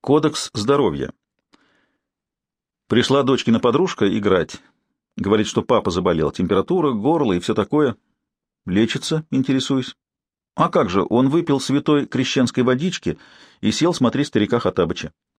Кодекс здоровья. Пришла дочкина подружка играть. Говорит, что папа заболел. Температура, горло и все такое. Лечится, интересуюсь. А как же, он выпил святой крещенской водички и сел смотреть старика Хатабыча.